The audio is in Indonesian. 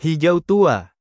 Hijau tua.